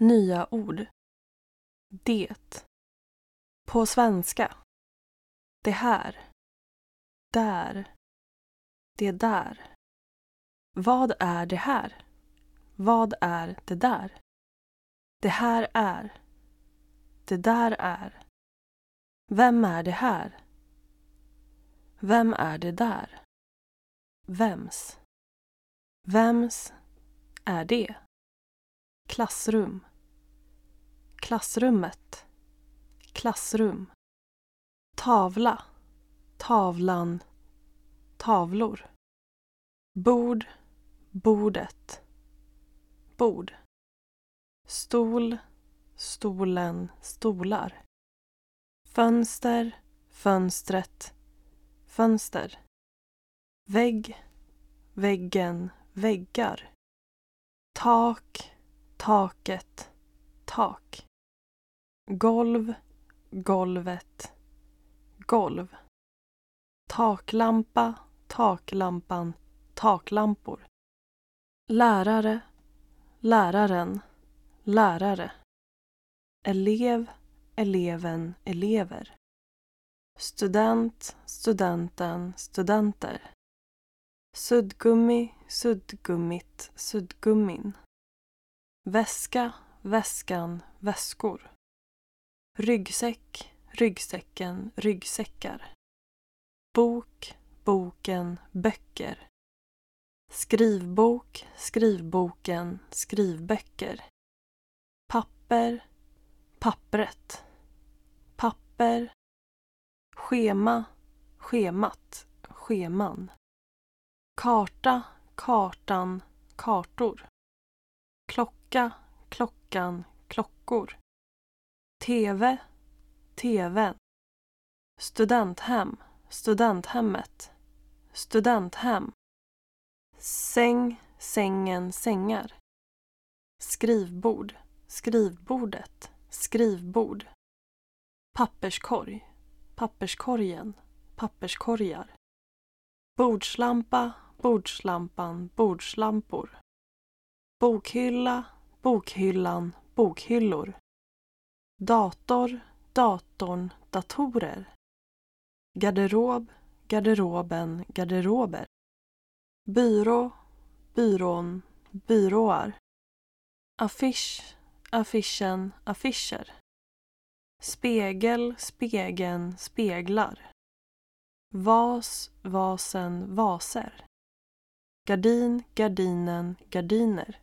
Nya ord. Det. På svenska. Det här. Där. Det där. Vad är det här? Vad är det där? Det här är. Det där är. Vem är det här? Vem är det där? Vems? Vems är det? Klassrum. Klassrummet. Klassrum. Tavla. Tavlan. Tavlor. Bord. Bordet. Bord. Stol. Stolen. Stolar. Fönster. Fönstret. Fönster. Vägg. Väggen. Väggar. Tak. Taket. Tak. Golv. Golvet. Golv. Taklampa. Taklampan. Taklampor. Lärare. Läraren. Lärare. Elev. Eleven. Elever. Student. Studenten. Studenter. Suddgummi. Suddgummit. Suddgummin. Väska. Väskan. Väskor. Ryggsäck. Ryggsäcken. Ryggsäckar. Bok. Boken. Böcker. Skrivbok. Skrivboken. Skrivböcker. Papper. Pappret. Papper. Schema. Schemat. Scheman. Karta. Kartan. Kartor. Klocka. Klockan. Klockor. TV. TVn. Studenthem. Studenthemmet. Studenthem. Säng. Sängen. Sängar. Skrivbord. Skrivbordet. Skrivbord. Papperskorg. Papperskorgen. Papperskorgar. Bordslampa. Bordslampan. Bordslampor. Bokhylla. Bokhyllan. Bokhyllor. Dator. Datorn. Datorer. Garderob. Garderoben. Garderober. Byrå. Byrån. Byråar. Affisch. Affischen. Affischer. Spegel. Spegeln. Speglar. Vas. Vasen. Vaser. Gardin. Gardinen. Gardiner.